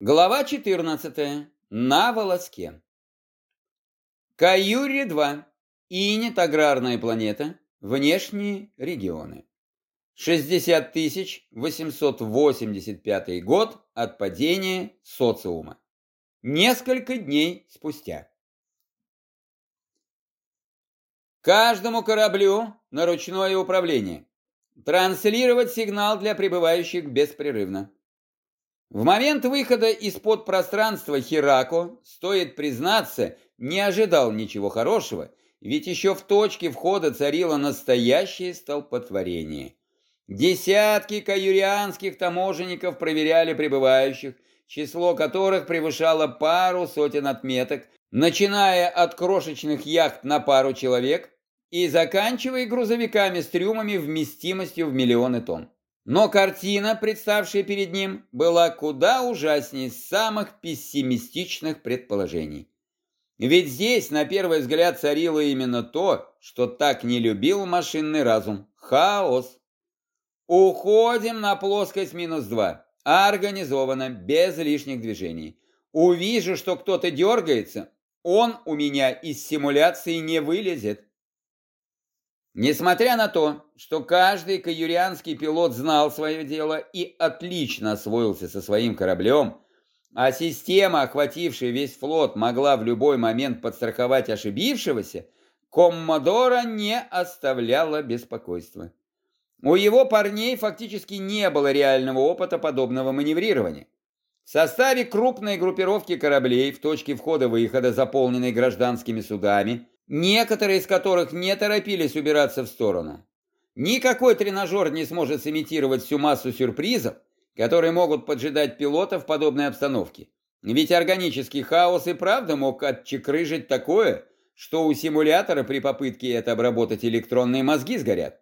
Глава 14. На волоске. Каюри-2. Инет аграрная планета. Внешние регионы. 60 885 год от падения социума. Несколько дней спустя. Каждому кораблю на ручное управление. Транслировать сигнал для прибывающих беспрерывно. В момент выхода из-под пространства Хирако, стоит признаться, не ожидал ничего хорошего, ведь еще в точке входа царило настоящее столпотворение. Десятки каюрианских таможенников проверяли прибывающих, число которых превышало пару сотен отметок, начиная от крошечных яхт на пару человек и заканчивая грузовиками с трюмами вместимостью в миллионы тонн. Но картина, представшая перед ним, была куда ужаснее самых пессимистичных предположений. Ведь здесь, на первый взгляд, царило именно то, что так не любил машинный разум – хаос. Уходим на плоскость минус два. Организованно, без лишних движений. Увижу, что кто-то дергается, он у меня из симуляции не вылезет. Несмотря на то, что каждый каюрианский пилот знал свое дело и отлично освоился со своим кораблем, а система, охватившая весь флот, могла в любой момент подстраховать ошибившегося, Коммодора не оставляла беспокойства. У его парней фактически не было реального опыта подобного маневрирования. В составе крупной группировки кораблей в точке входа-выхода, заполненной гражданскими судами, некоторые из которых не торопились убираться в сторону. Никакой тренажер не сможет сымитировать всю массу сюрпризов, которые могут поджидать пилота в подобной обстановке. Ведь органический хаос и правда мог отчекрыжить такое, что у симулятора при попытке это обработать электронные мозги сгорят.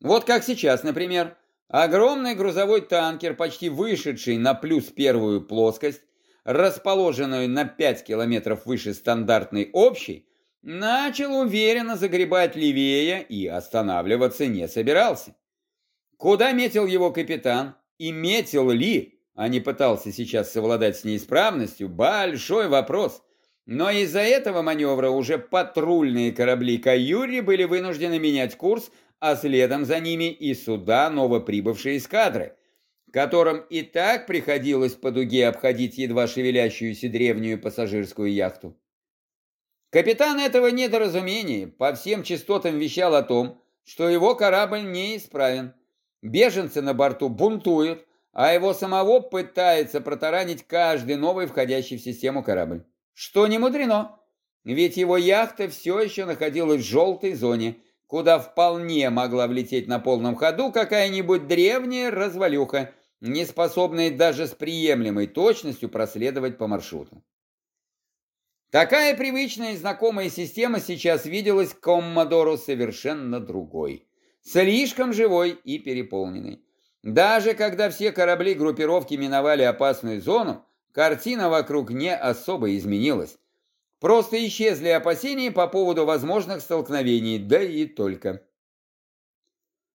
Вот как сейчас, например, огромный грузовой танкер, почти вышедший на плюс первую плоскость, расположенную на 5 километров выше стандартной общей, начал уверенно загребать левее и останавливаться не собирался. Куда метил его капитан и метил ли, а не пытался сейчас совладать с неисправностью, большой вопрос. Но из-за этого маневра уже патрульные корабли Каюри были вынуждены менять курс, а следом за ними и суда новоприбывшие эскадры, которым и так приходилось по дуге обходить едва шевелящуюся древнюю пассажирскую яхту. Капитан этого недоразумения по всем частотам вещал о том, что его корабль неисправен. Беженцы на борту бунтуют, а его самого пытается протаранить каждый новый входящий в систему корабль. Что не мудрено, ведь его яхта все еще находилась в желтой зоне, куда вполне могла влететь на полном ходу какая-нибудь древняя развалюха, не способная даже с приемлемой точностью проследовать по маршруту. Такая привычная и знакомая система сейчас виделась Коммодору совершенно другой. Слишком живой и переполненной. Даже когда все корабли группировки миновали опасную зону, картина вокруг не особо изменилась. Просто исчезли опасения по поводу возможных столкновений, да и только.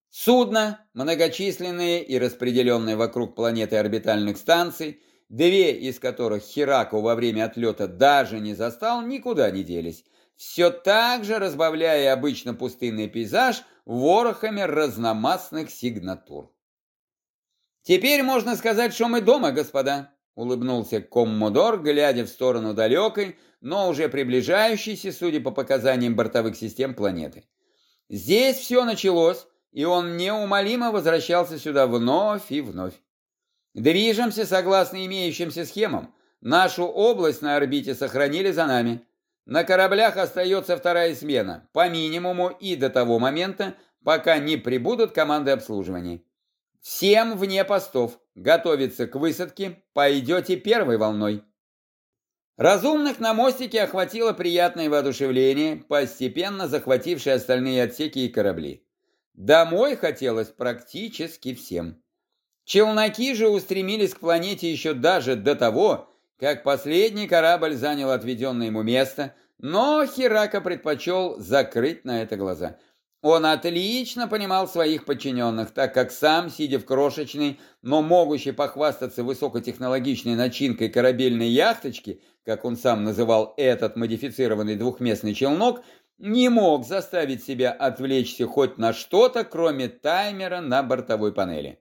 Судно, многочисленные и распределенные вокруг планеты орбитальных станций, две из которых Хераку во время отлета даже не застал, никуда не делись, все так же разбавляя обычно пустынный пейзаж ворохами разномастных сигнатур. «Теперь можно сказать, что мы дома, господа», — улыбнулся Коммодор, глядя в сторону далекой, но уже приближающейся, судя по показаниям бортовых систем планеты. Здесь все началось, и он неумолимо возвращался сюда вновь и вновь. Движемся согласно имеющимся схемам. Нашу область на орбите сохранили за нами. На кораблях остается вторая смена, по минимуму и до того момента, пока не прибудут команды обслуживания. Всем вне постов, готовиться к высадке, пойдете первой волной. Разумных на мостике охватило приятное воодушевление, постепенно захватившее остальные отсеки и корабли. Домой хотелось практически всем. Челноки же устремились к планете еще даже до того, как последний корабль занял отведенное ему место, но Хирака предпочел закрыть на это глаза. Он отлично понимал своих подчиненных, так как сам, сидя в крошечной, но могущей похвастаться высокотехнологичной начинкой корабельной яхточки, как он сам называл этот модифицированный двухместный челнок, не мог заставить себя отвлечься хоть на что-то, кроме таймера на бортовой панели.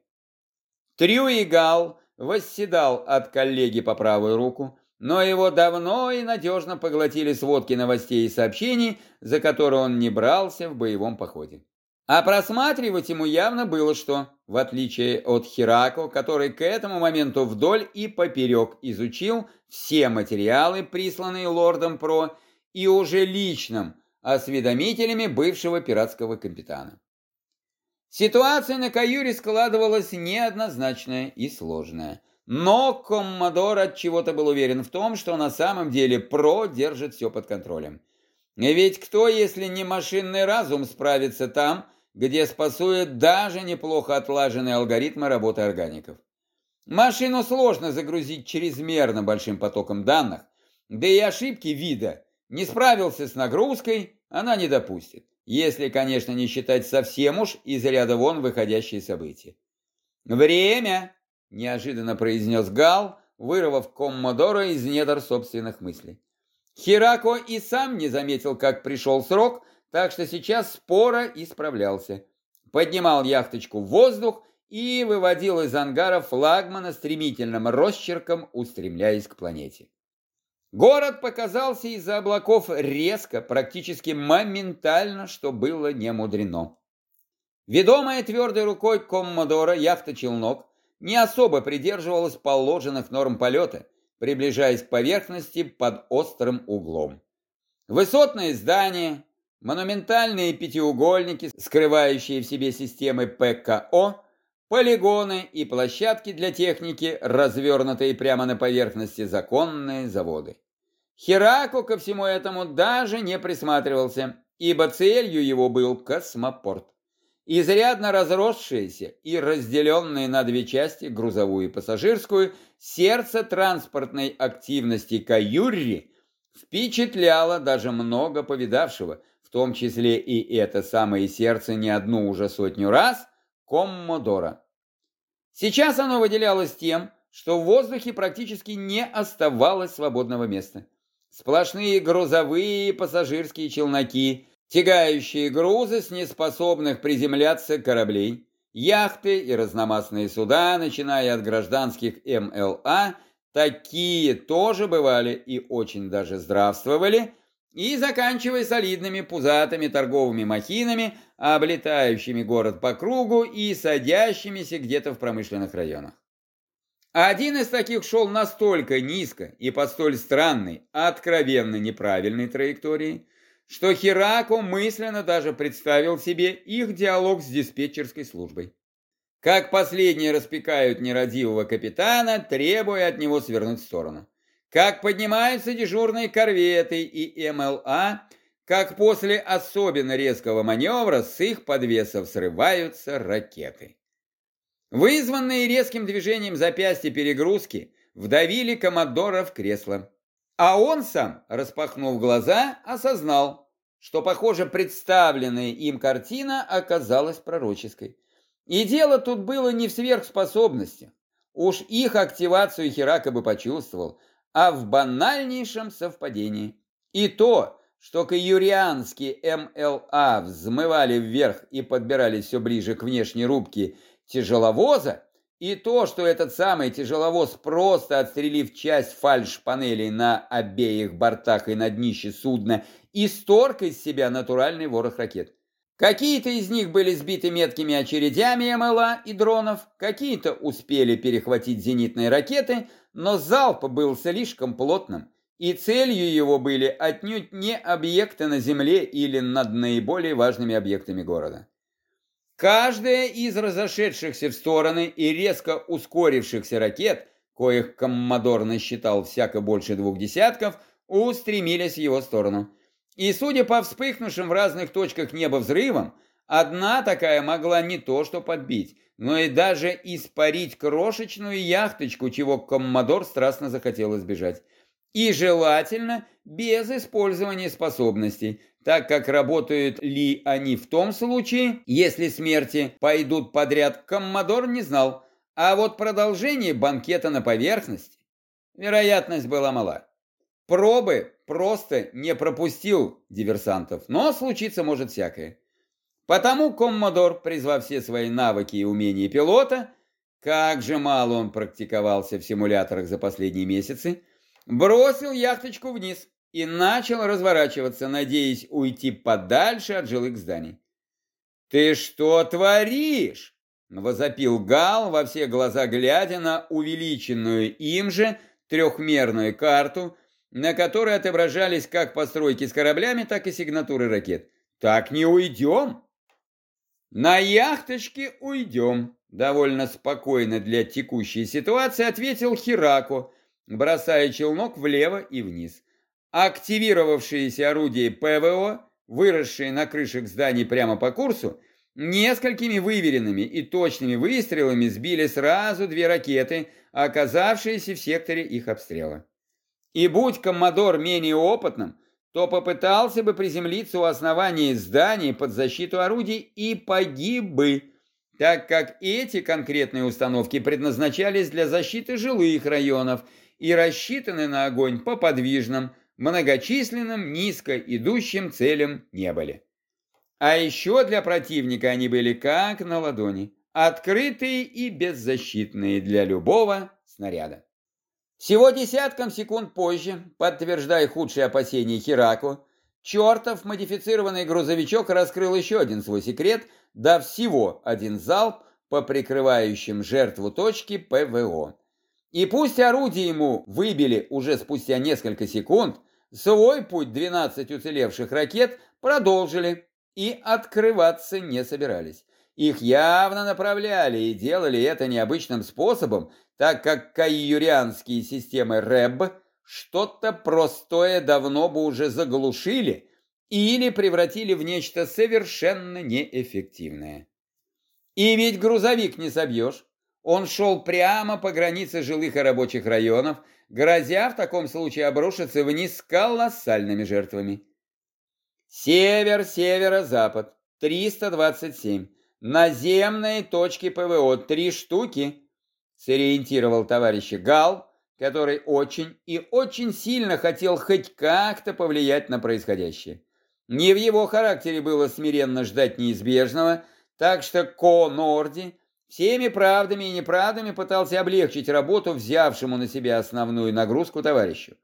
Трюигал восседал от коллеги по правую руку, но его давно и надежно поглотили сводки новостей и сообщений, за которые он не брался в боевом походе. А просматривать ему явно было что, в отличие от Хирако, который к этому моменту вдоль и поперек изучил все материалы, присланные лордом Про, и уже личным осведомителями бывшего пиратского капитана. Ситуация на Каюре складывалась неоднозначная и сложная. Но Коммодор от чего-то был уверен в том, что на самом деле ПРО держит все под контролем. Ведь кто, если не машинный разум, справится там, где спасует даже неплохо отлаженные алгоритмы работы органиков? Машину сложно загрузить чрезмерно большим потоком данных, да и ошибки вида. Не справился с нагрузкой, она не допустит. Если, конечно, не считать совсем уж из ряда вон выходящие события. «Время!» неожиданно произнес Гал, вырвав Коммодора из недр собственных мыслей. Хирако и сам не заметил, как пришел срок, так что сейчас споро исправлялся. Поднимал яхточку в воздух и выводил из ангара флагмана стремительным росчерком, устремляясь к планете. Город показался из-за облаков резко, практически моментально, что было не мудрено. Ведомая твердой рукой Коммодора яхта-челнок не особо придерживалась положенных норм полета, приближаясь к поверхности под острым углом. Высотные здания, монументальные пятиугольники, скрывающие в себе системы ПКО, полигоны и площадки для техники, развернутые прямо на поверхности законные заводы. Херако ко всему этому даже не присматривался, ибо целью его был космопорт. Изрядно разросшееся и разделенное на две части, грузовую и пассажирскую, сердце транспортной активности Каюрри впечатляло даже много повидавшего, в том числе и это самое сердце не одну уже сотню раз, Коммодора. Сейчас оно выделялось тем, что в воздухе практически не оставалось свободного места. Сплошные грузовые и пассажирские челноки, тягающие грузы с неспособных приземляться кораблей, яхты и разномастные суда, начиная от гражданских МЛА, такие тоже бывали и очень даже здравствовали, и заканчивая солидными пузатыми торговыми махинами, облетающими город по кругу и садящимися где-то в промышленных районах. Один из таких шел настолько низко и по столь странной, откровенно неправильной траектории, что Херако мысленно даже представил себе их диалог с диспетчерской службой. Как последние распекают нерадивого капитана, требуя от него свернуть в сторону. Как поднимаются дежурные корветы и МЛА, как после особенно резкого маневра с их подвесов срываются ракеты. Вызванные резким движением запястья перегрузки вдавили Комодора в кресло. А он сам, распахнув глаза, осознал, что, похоже, представленная им картина оказалась пророческой. И дело тут было не в сверхспособностях. Уж их активацию Херака бы почувствовал, а в банальнейшем совпадении. И то, что каюрианские МЛА взмывали вверх и подбирались все ближе к внешней рубке тяжеловоза, и то, что этот самый тяжеловоз, просто отстрелив часть фальш-панелей на обеих бортах и на днище судна, исторг из себя натуральный ворох ракет. Какие-то из них были сбиты меткими очередями МЛА и дронов, какие-то успели перехватить зенитные ракеты, но залп был слишком плотным, и целью его были отнюдь не объекты на Земле или над наиболее важными объектами города. Каждая из разошедшихся в стороны и резко ускорившихся ракет, коих Коммодор насчитал всяко больше двух десятков, устремились в его сторону. И судя по вспыхнувшим в разных точках неба взрывам, одна такая могла не то что подбить, но и даже испарить крошечную яхточку, чего Коммодор страстно захотел избежать. И желательно без использования способностей, так как работают ли они в том случае, если смерти пойдут подряд, Коммодор не знал, а вот продолжение банкета на поверхности, вероятность была мала. Пробы просто не пропустил диверсантов, но случиться может всякое. Потому Коммодор, призвав все свои навыки и умения пилота, как же мало он практиковался в симуляторах за последние месяцы, бросил яхточку вниз и начал разворачиваться, надеясь уйти подальше от жилых зданий. «Ты что творишь?» — возопил Гал во все глаза, глядя на увеличенную им же трехмерную карту, на которой отображались как постройки с кораблями, так и сигнатуры ракет. «Так не уйдем!» «На яхточке уйдем», — довольно спокойно для текущей ситуации ответил Хирако, бросая челнок влево и вниз. Активировавшиеся орудия ПВО, выросшие на крышах зданий прямо по курсу, несколькими выверенными и точными выстрелами сбили сразу две ракеты, оказавшиеся в секторе их обстрела. И будь коммодор менее опытным, то попытался бы приземлиться у основания здания под защиту орудий и погиб бы, так как эти конкретные установки предназначались для защиты жилых районов и рассчитаны на огонь по подвижным, многочисленным, низко идущим целям не были. А еще для противника они были как на ладони, открытые и беззащитные для любого снаряда. Всего десятком секунд позже, подтверждая худшие опасения Хираку, чертов модифицированный грузовичок раскрыл еще один свой секрет, дав всего один залп по прикрывающим жертву точке ПВО. И пусть орудие ему выбили уже спустя несколько секунд, Свой путь 12 уцелевших ракет продолжили и открываться не собирались. Их явно направляли и делали это необычным способом, так как кайюрианские системы РЭБ что-то простое давно бы уже заглушили или превратили в нечто совершенно неэффективное. И ведь грузовик не собьешь. Он шел прямо по границе жилых и рабочих районов, грозя в таком случае обрушиться вниз с колоссальными жертвами. Север, северо-запад, 327. Наземные точки ПВО, три штуки, сориентировал товарищ Гал, который очень и очень сильно хотел хоть как-то повлиять на происходящее. Не в его характере было смиренно ждать неизбежного, так что Ко Норди Всеми правдами и неправдами пытался облегчить работу взявшему на себя основную нагрузку товарищу.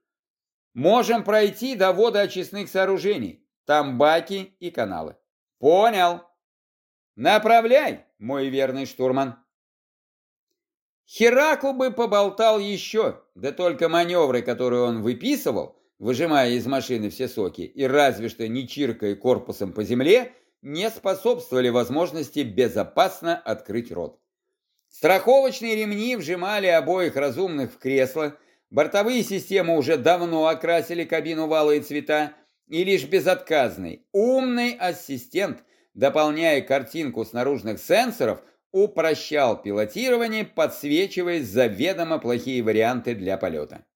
Можем пройти до водоочистных сооружений. Там баки и каналы. Понял. Направляй, мой верный штурман. Хераку бы поболтал еще, да только маневры, которые он выписывал, выжимая из машины все соки и разве что не чиркая корпусом по земле, не способствовали возможности безопасно открыть рот. Страховочные ремни вжимали обоих разумных в кресло, бортовые системы уже давно окрасили кабину в алые цвета, и лишь безотказный, умный ассистент, дополняя картинку с наружных сенсоров, упрощал пилотирование, подсвечивая заведомо плохие варианты для полета.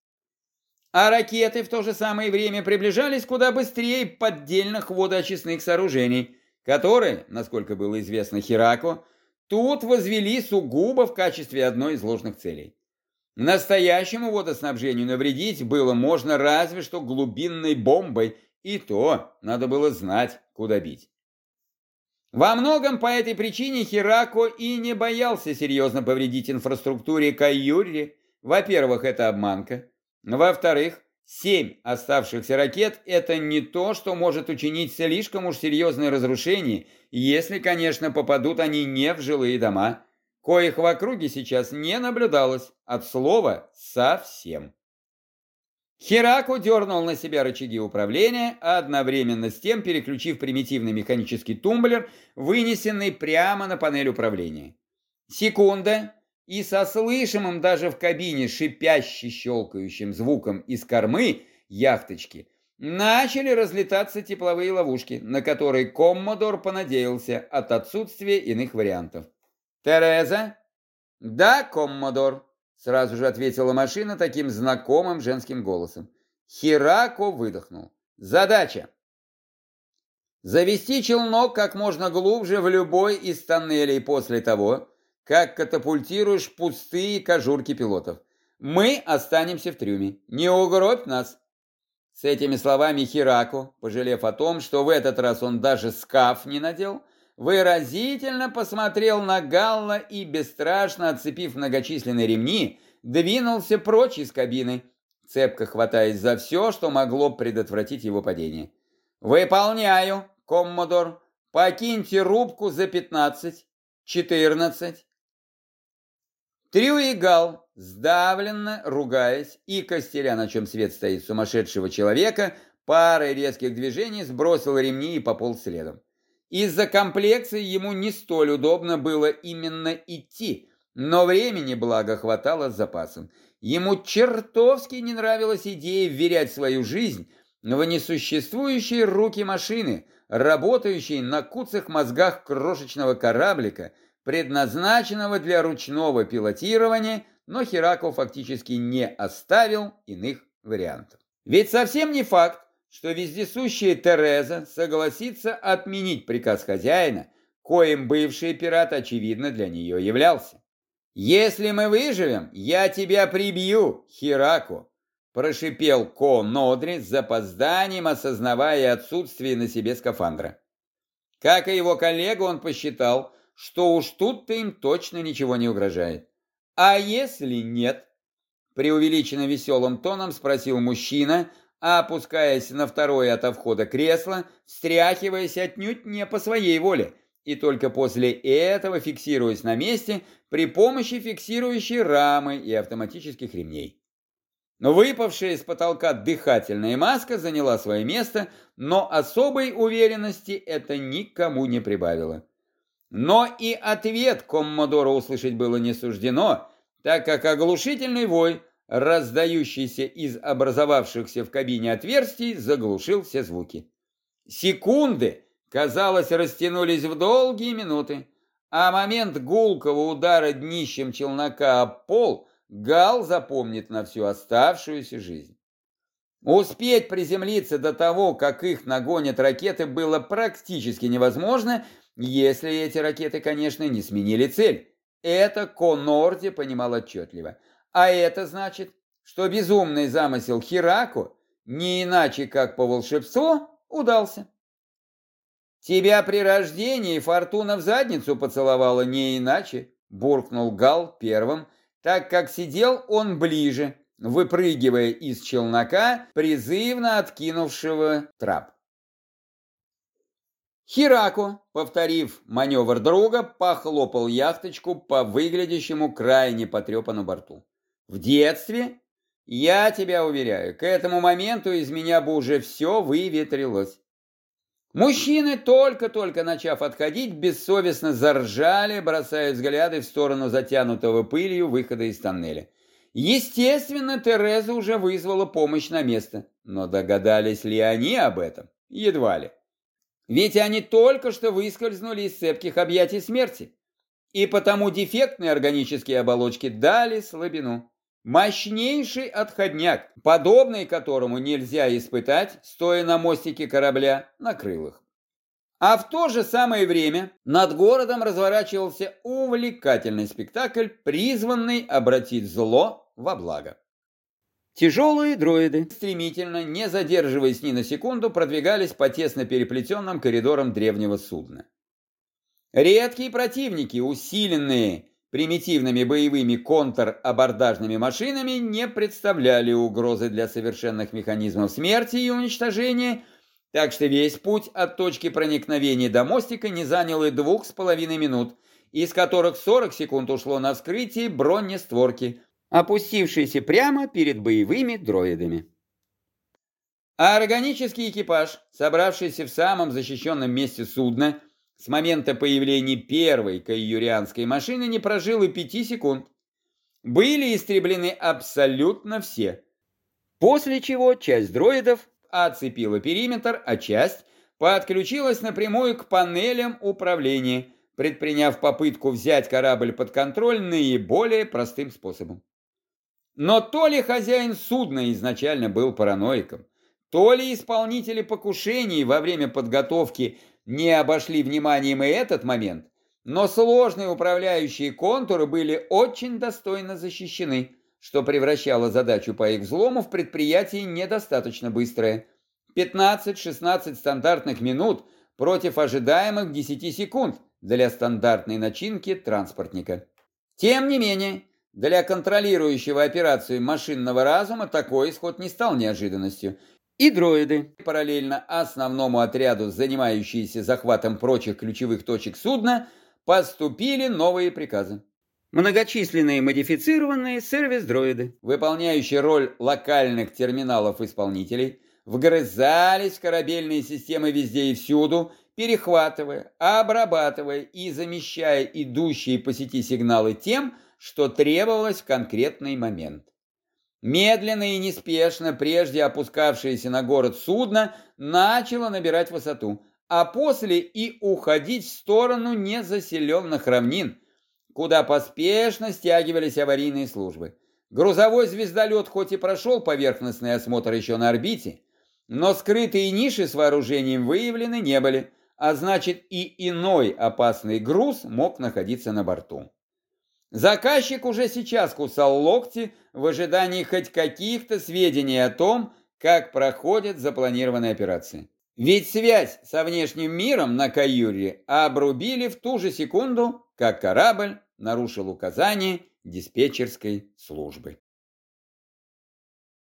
А ракеты в то же самое время приближались куда быстрее поддельных водоочистных сооружений, которые, насколько было известно Хираку, тут возвели сугубо в качестве одной из ложных целей. Настоящему водоснабжению навредить было можно разве что глубинной бомбой, и то надо было знать, куда бить. Во многом по этой причине Херако и не боялся серьезно повредить инфраструктуре Кайюри. Во-первых, это обманка. Во-вторых, Семь оставшихся ракет – это не то, что может учинить слишком уж серьезное разрушение, если, конечно, попадут они не в жилые дома, коих в округе сейчас не наблюдалось, от слова «совсем». Хераку дернул на себя рычаги управления, одновременно с тем переключив примитивный механический тумблер, вынесенный прямо на панель управления. Секунда, и со слышимым даже в кабине шипяще щелкающим звуком из кормы яхточки начали разлетаться тепловые ловушки, на которые Коммодор понадеялся от отсутствия иных вариантов. «Тереза?» «Да, Коммодор», — сразу же ответила машина таким знакомым женским голосом. Хирако выдохнул. Задача. Завести челнок как можно глубже в любой из тоннелей после того, как катапультируешь пустые кожурки пилотов. Мы останемся в трюме. Не угробь нас. С этими словами Хираку, пожалев о том, что в этот раз он даже скаф не надел, выразительно посмотрел на Галла и, бесстрашно отцепив многочисленные ремни, двинулся прочь из кабины, цепко хватаясь за все, что могло предотвратить его падение. «Выполняю, коммодор. Покиньте рубку за пятнадцать, четырнадцать». Трю и Гал, сдавленно ругаясь и костеря, на чем свет стоит сумасшедшего человека, парой резких движений сбросил ремни и пополз следом. Из-за комплекции ему не столь удобно было именно идти, но времени, благо, хватало с запасом. Ему чертовски не нравилась идея вверять свою жизнь в несуществующие руки машины, работающие на куцах мозгах крошечного кораблика – предназначенного для ручного пилотирования, но Херакл фактически не оставил иных вариантов. Ведь совсем не факт, что вездесущая Тереза согласится отменить приказ хозяина, коим бывший пират, очевидно, для нее являлся. «Если мы выживем, я тебя прибью, Хираку!» прошипел Ко Нодри с запозданием, осознавая отсутствие на себе скафандра. Как и его коллега, он посчитал, что уж тут-то им точно ничего не угрожает. А если нет? Преувеличенно веселым тоном спросил мужчина, опускаясь на второе от входа кресло, встряхиваясь отнюдь не по своей воле, и только после этого фиксируясь на месте при помощи фиксирующей рамы и автоматических ремней. Но выпавшая из потолка дыхательная маска заняла свое место, но особой уверенности это никому не прибавило. Но и ответ Коммодора услышать было не суждено, так как оглушительный вой, раздающийся из образовавшихся в кабине отверстий, заглушил все звуки. Секунды, казалось, растянулись в долгие минуты, а момент гулкого удара днищем челнока об пол Гал запомнит на всю оставшуюся жизнь. Успеть приземлиться до того, как их нагонят ракеты, было практически невозможно, если эти ракеты, конечно, не сменили цель. Это Конорди понимал отчетливо. А это значит, что безумный замысел Хираку, не иначе как по волшебству, удался. «Тебя при рождении фортуна в задницу поцеловала не иначе», буркнул Гал первым, так как сидел он ближе, выпрыгивая из челнока, призывно откинувшего трап. Хирако, повторив маневр друга, похлопал яхточку по выглядящему крайне потрепанному борту. В детстве, я тебя уверяю, к этому моменту из меня бы уже все выветрилось. Мужчины, только-только начав отходить, бессовестно заржали, бросая взгляды в сторону затянутого пылью выхода из тоннеля. Естественно, Тереза уже вызвала помощь на место, но догадались ли они об этом? Едва ли. Ведь они только что выскользнули из цепких объятий смерти. И потому дефектные органические оболочки дали слабину. Мощнейший отходняк, подобный которому нельзя испытать, стоя на мостике корабля на крылах. А в то же самое время над городом разворачивался увлекательный спектакль, призванный обратить зло во благо. Тяжелые дроиды, стремительно, не задерживаясь ни на секунду, продвигались по тесно переплетенным коридорам древнего судна. Редкие противники, усиленные примитивными боевыми контр-абордажными машинами, не представляли угрозы для совершенных механизмов смерти и уничтожения, так что весь путь от точки проникновения до мостика не занял и двух с половиной минут, из которых 40 секунд ушло на вскрытие бронестворки, опустившийся прямо перед боевыми дроидами. А органический экипаж, собравшийся в самом защищенном месте судна, с момента появления первой каюрианской машины не прожил и пяти секунд. Были истреблены абсолютно все. После чего часть дроидов оцепила периметр, а часть подключилась напрямую к панелям управления, предприняв попытку взять корабль под контроль наиболее простым способом. Но то ли хозяин судна изначально был параноиком, то ли исполнители покушений во время подготовки не обошли вниманием и этот момент, но сложные управляющие контуры были очень достойно защищены, что превращало задачу по их взлому в предприятие недостаточно быстрое. 15-16 стандартных минут против ожидаемых 10 секунд для стандартной начинки транспортника. Тем не менее, для контролирующего операцию машинного разума такой исход не стал неожиданностью, и дроиды, параллельно основному отряду, занимающиеся захватом прочих ключевых точек судна, поступили новые приказы. Многочисленные модифицированные сервис-дроиды, выполняющие роль локальных терминалов-исполнителей, вгрызались в корабельные системы везде и всюду, перехватывая, обрабатывая и замещая идущие по сети сигналы тем, что требовалось в конкретный момент. Медленно и неспешно прежде опускавшееся на город судно начало набирать высоту, а после и уходить в сторону незаселенных равнин, куда поспешно стягивались аварийные службы. Грузовой звездолет хоть и прошел поверхностный осмотр еще на орбите, но скрытые ниши с вооружением выявлены не были, а значит и иной опасный груз мог находиться на борту. Заказчик уже сейчас кусал локти в ожидании хоть каких-то сведений о том, как проходят запланированные операции. Ведь связь со внешним миром на Каюре обрубили в ту же секунду, как корабль нарушил указания диспетчерской службы.